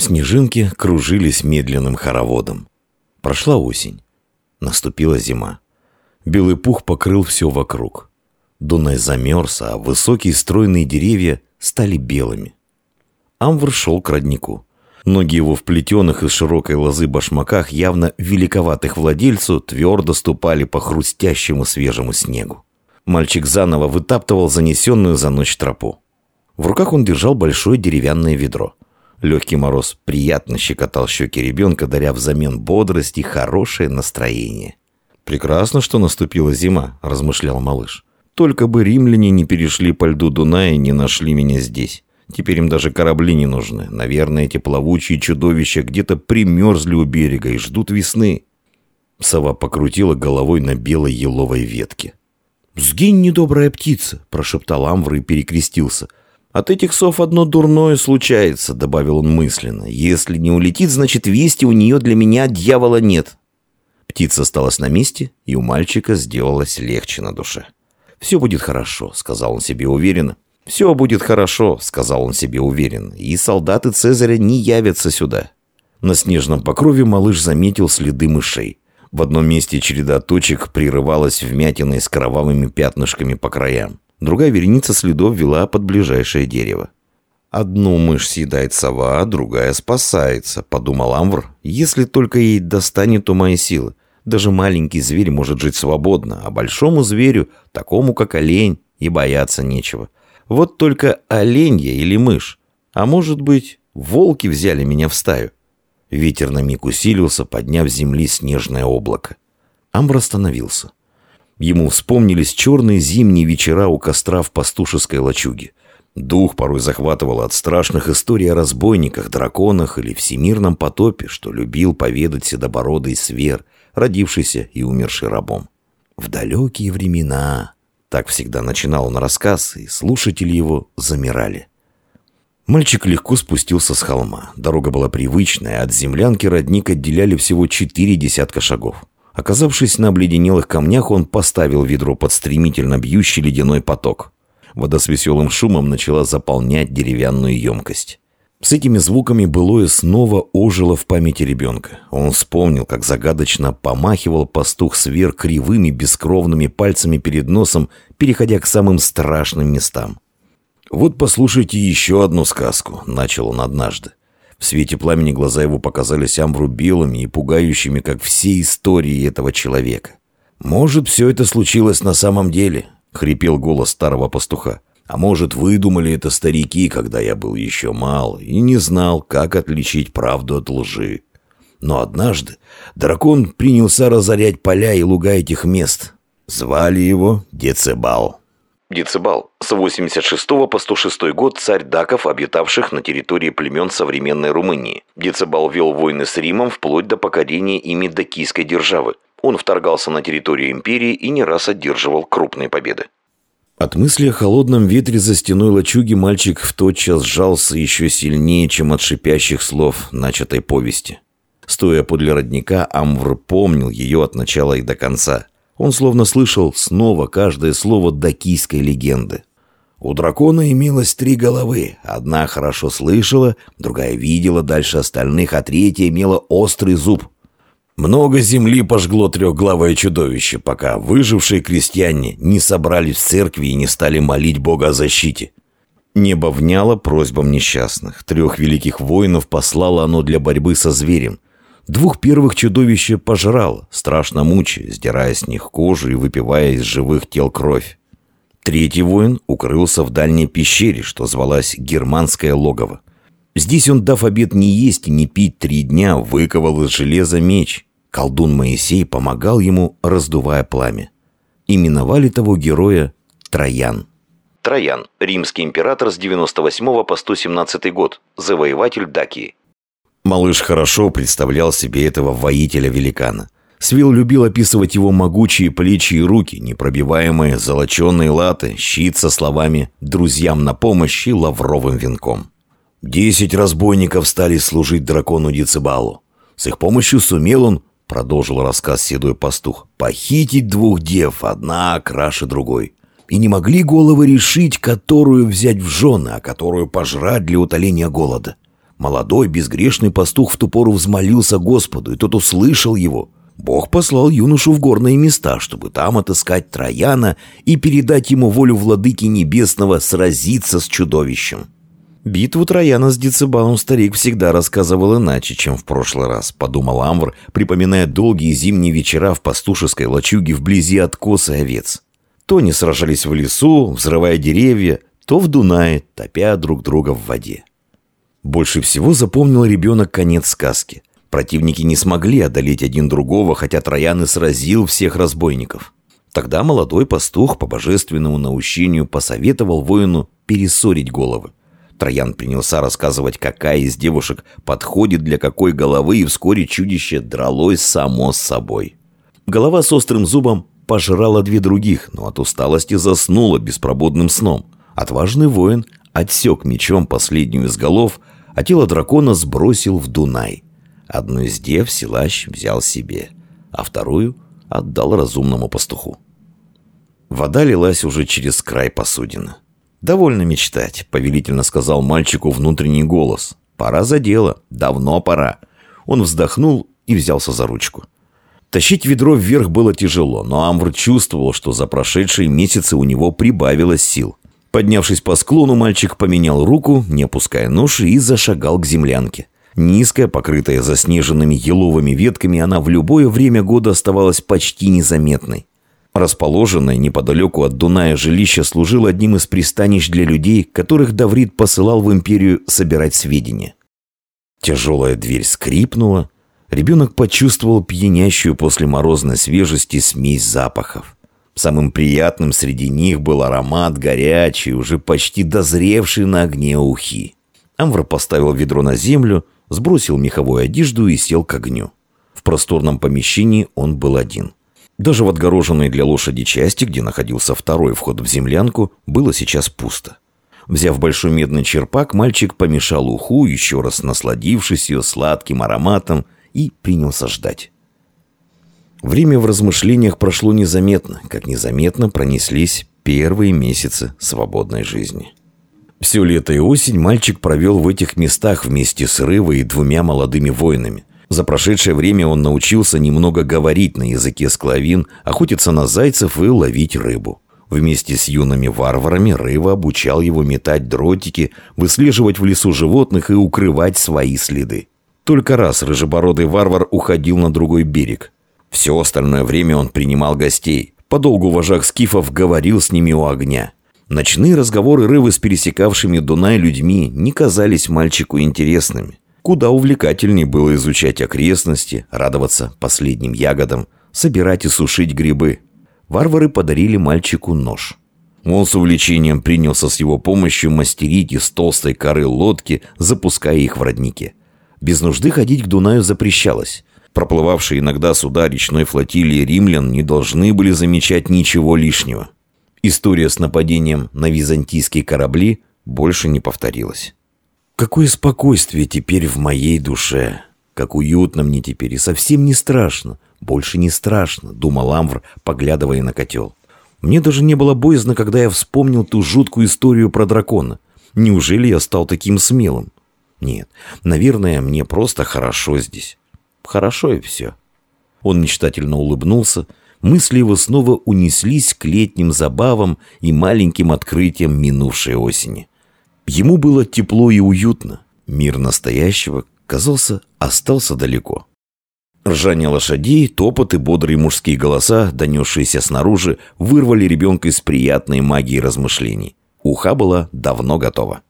Снежинки кружились медленным хороводом. Прошла осень. Наступила зима. Белый пух покрыл все вокруг. Дунай замерз, а высокие стройные деревья стали белыми. Амвр шел к роднику. Ноги его в плетеных из широкой лозы башмаках, явно великоватых владельцу, твердо ступали по хрустящему свежему снегу. Мальчик заново вытаптывал занесенную за ночь тропу. В руках он держал большое деревянное ведро. Легкий мороз приятно щекотал щеки ребенка, даря взамен бодрости хорошее настроение. «Прекрасно, что наступила зима», – размышлял малыш. «Только бы римляне не перешли по льду Дуная и не нашли меня здесь. Теперь им даже корабли не нужны. Наверное, эти плавучие чудовища где-то примерзли у берега и ждут весны». Сова покрутила головой на белой еловой ветке. «Сгинь, недобрая птица!» – прошептал Амвр и перекрестился. «От этих сов одно дурное случается», – добавил он мысленно. «Если не улетит, значит, вести у нее для меня дьявола нет». Птица осталась на месте, и у мальчика сделалось легче на душе. «Все будет хорошо», — сказал он себе уверенно. «Все будет хорошо», — сказал он себе уверенно, «и солдаты Цезаря не явятся сюда». На снежном покрове малыш заметил следы мышей. В одном месте череда точек прерывалась вмятиной с кровавыми пятнышками по краям. Другая вереница следов вела под ближайшее дерево. «Одну мышь съедает сова, а другая спасается», — подумал Амвр, «если только ей достанет ума и силы. Даже маленький зверь может жить свободно, а большому зверю, такому как олень, и бояться нечего. Вот только олень я или мышь. А может быть, волки взяли меня в стаю. Ветер на миг усилился, подняв с земли снежное облако. Амбр остановился. Ему вспомнились черные зимние вечера у костра в пастушеской лачуге. Дух порой захватывал от страшных историй о разбойниках, драконах или всемирном потопе, что любил поведать седобородый свер – родившийся и умерший рабом. В далекие времена, так всегда начинал он рассказ, и слушатели его замирали. Мальчик легко спустился с холма. Дорога была привычная, от землянки родник отделяли всего четыре десятка шагов. Оказавшись на обледенелых камнях, он поставил ведро под стремительно бьющий ледяной поток. Вода с веселым шумом начала заполнять деревянную емкость. С этими звуками былое снова ожило в памяти ребенка. Он вспомнил, как загадочно помахивал пастух сверх кривыми бескровными пальцами перед носом, переходя к самым страшным местам. «Вот послушайте еще одну сказку», — начал он однажды. В свете пламени глаза его показались амбру белыми и пугающими, как все истории этого человека. «Может, все это случилось на самом деле?» — хрипел голос старого пастуха. А может, выдумали это старики, когда я был еще мал и не знал, как отличить правду от лжи. Но однажды дракон принялся разорять поля и луга этих мест. Звали его Децебал. Децибал. С 86 по 106 год царь даков, обитавших на территории племен современной Румынии. Децибал вел войны с Римом вплоть до покорения ими дакийской державы. Он вторгался на территорию империи и не раз одерживал крупные победы. От мысли о холодном ветре за стеной лачуги мальчик в тот час сжался еще сильнее, чем от шипящих слов начатой повести. Стоя подле родника, Амвр помнил ее от начала и до конца. Он словно слышал снова каждое слово дакийской легенды. У дракона имелось три головы. Одна хорошо слышала, другая видела дальше остальных, а третья имела острый зуб – много земли пожгло трехглавое чудовище, пока выжившие крестьяне не собрались в церкви и не стали молить Бога о защите. Небо вняло просьбам несчастных. Трех великих воинов послало оно для борьбы со зверем. Двух первых чудовище пожрало, страшно мучая, сдирая с них кожу и выпивая из живых тел кровь. Третий воин укрылся в дальней пещере, что звалась Германское логово. Здесь он, дав обед не есть и не пить три дня, выковал из железа меч, Колдун Моисей помогал ему, раздувая пламя. Именовали того героя Троян. Троян, римский император с 98 по 117 год, завоеватель Дакии. Малыш хорошо представлял себе этого воителя-великана. Свил любил описывать его могучие плечи и руки, непробиваемые золоченые латы, щит со словами «друзьям на помощь» и лавровым венком. Десять разбойников стали служить дракону Дицебалу. С их помощью сумел он продолжил рассказ седой пастух, похитить двух дев, одна краше другой. И не могли головы решить, которую взять в жены, а которую пожрать для утоления голода. Молодой безгрешный пастух в ту пору взмолился Господу, и тот услышал его. Бог послал юношу в горные места, чтобы там отыскать Трояна и передать ему волю владыки небесного сразиться с чудовищем. Битву Трояна с Децибалом старик всегда рассказывал иначе, чем в прошлый раз, подумал Амвр, припоминая долгие зимние вечера в пастушеской лачуге вблизи откоса овец. То они сражались в лесу, взрывая деревья, то в Дунае, топя друг друга в воде. Больше всего запомнил ребенок конец сказки. Противники не смогли одолеть один другого, хотя Троян и сразил всех разбойников. Тогда молодой пастух по божественному наущению посоветовал воину пересорить головы. Троян принялся рассказывать, какая из девушек подходит для какой головы, и вскоре чудище дралось само с собой. Голова с острым зубом пожрала две других, но от усталости заснула беспробудным сном. Отважный воин отсек мечом последнюю из голов, а тело дракона сбросил в Дунай – Одну из дев силач взял себе, а вторую отдал разумному пастуху. Вода лилась уже через край посудины. «Довольно мечтать», — повелительно сказал мальчику внутренний голос. «Пора за дело. Давно пора». Он вздохнул и взялся за ручку. Тащить ведро вверх было тяжело, но Амвр чувствовал, что за прошедшие месяцы у него прибавилось сил. Поднявшись по склону, мальчик поменял руку, не опуская ноши, и зашагал к землянке. Низкая, покрытая заснеженными еловыми ветками, она в любое время года оставалась почти незаметной. Расположенное неподалеку от Дуная жилище служило одним из пристанищ для людей, которых Даврит посылал в империю собирать сведения. Тяжелая дверь скрипнула. Ребенок почувствовал пьянящую после морозной свежести смесь запахов. Самым приятным среди них был аромат горячий, уже почти дозревший на огне ухи. Амвр поставил ведро на землю, сбросил меховую одежду и сел к огню. В просторном помещении он был один. Даже в отгороженной для лошади части, где находился второй вход в землянку, было сейчас пусто. Взяв большой медный черпак, мальчик помешал уху, еще раз насладившись ее сладким ароматом, и принялся ждать. Время в размышлениях прошло незаметно, как незаметно пронеслись первые месяцы свободной жизни. Все лето и осень мальчик провел в этих местах вместе с Рывой и двумя молодыми воинами. За прошедшее время он научился немного говорить на языке склавин, охотиться на зайцев и ловить рыбу. Вместе с юными варварами Рыва обучал его метать дротики, выслеживать в лесу животных и укрывать свои следы. Только раз рыжебородый варвар уходил на другой берег. Все остальное время он принимал гостей. Подолгу вожак скифов говорил с ними у огня. Ночные разговоры Рывы с пересекавшими Дунай людьми не казались мальчику интересными. Куда увлекательнее было изучать окрестности, радоваться последним ягодам, собирать и сушить грибы. Варвары подарили мальчику нож. Он с увлечением принялся с его помощью мастерить из толстой коры лодки, запуская их в роднике. Без нужды ходить к Дунаю запрещалось. Проплывавшие иногда суда речной флотилии римлян не должны были замечать ничего лишнего. История с нападением на византийские корабли больше не повторилась. Какое спокойствие теперь в моей душе. Как уютно мне теперь и совсем не страшно. Больше не страшно, думал Амвр, поглядывая на котел. Мне даже не было боязно, когда я вспомнил ту жуткую историю про дракона. Неужели я стал таким смелым? Нет, наверное, мне просто хорошо здесь. Хорошо и все. Он мечтательно улыбнулся, мысли его снова унеслись к летним забавам и маленьким открытиям минувшей осени. Ему было тепло и уютно. Мир настоящего, казался, остался далеко. Ржание лошадей, топот и бодрые мужские голоса, донесшиеся снаружи, вырвали ребенка из приятной магии размышлений. Уха была давно готова.